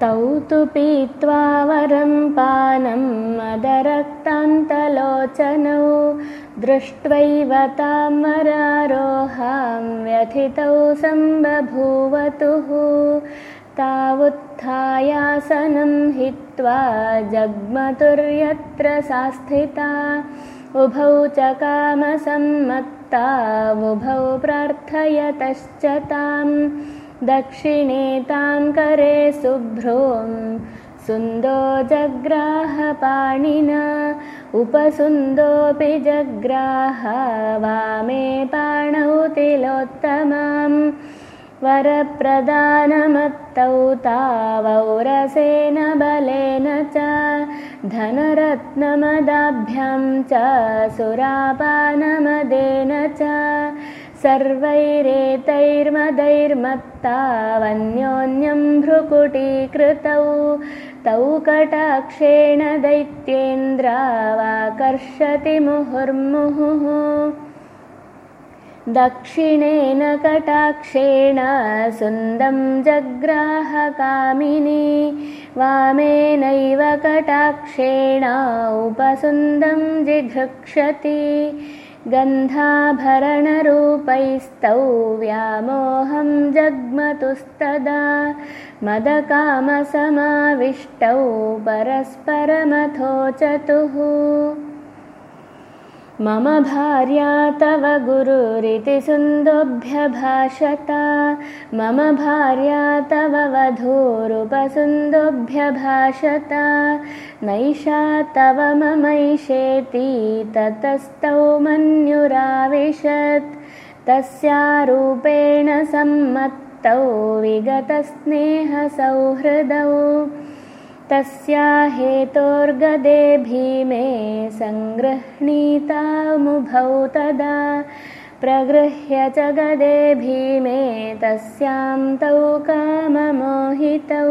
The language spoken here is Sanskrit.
तौ तु पीत्वा वरं पानं मदरक्तान्तलोचनौ दृष्ट्वैव तां वरारोहां व्यथितौ सम्बभूवतुः। तावुत्थायासनं हित्वा जग्मतुर्यत्र सा स्थिता उभौ च कामसम्मत्ता उभौ प्रार्थयतश्च ताम् दक्षिणे तां करे शुभ्रूं सुन्दो जग्राहपाणिना उपसुन्दोऽपि जग्राह वामे पाणौ तिलोत्तमां वरप्रदानमत्तौ तावौरसेन बलेन च धनरत्नमदाभ्यां च सुरापानमदेन च सर्वैरेतैर्मदैर्मत्तावन्योन्यं भ्रुकुटीकृतौ तौ कटाक्षेण दैत्येन्द्रावाकर्षति मुहुर्मुहुः। दक्षिणेन कटाक्षेण सुन्दं जग्राहकामिनी वामेनैव कटाक्षेण उपसुन्दं जिघृक्षति गन्धाभरणरूपैस्तौ व्यामोहं जग्मतुस्तदा मदकामसमाविष्टौ परस्परमथोचतुः मम भार्या तव गुरुरिति सुन्दोभ्यभाषत मम भार्या तव वधूरुपसुन्दोभ्यभाषत नैषा तव ममैषेति ततस्तौ मन्युराविशत्। तस्यारूपेण सम्मत्तौ विगतस्नेहसौहृदौ तस्या हेतोर्गदे भीमे सङ्गृह्णीतामुभौ तदा प्रगृह्य च गदे भीमे तस्यां तौ काममोहितौ